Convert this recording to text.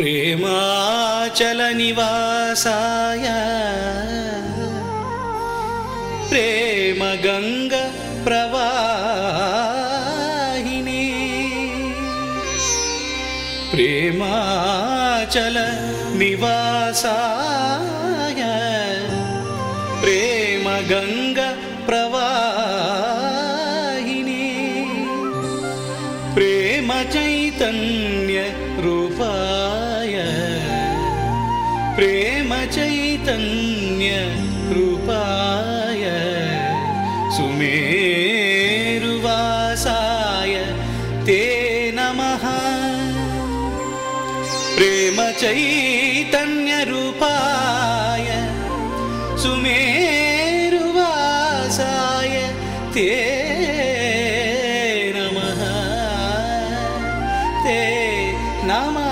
प्रेमाचलनिवासाय प्रेमगङ्गप्रवाहिनी प्रेमाचलनिवासाय प्रेमगङ्गप्रवाहिनी प्रेमचैतन्यरूपाय प्रेमचैतन्यरूपाय। सुमेरुवासाय ते नमः। प्रेमचैतन्यरूपाय। सुमेरुवासाय ते ते नमः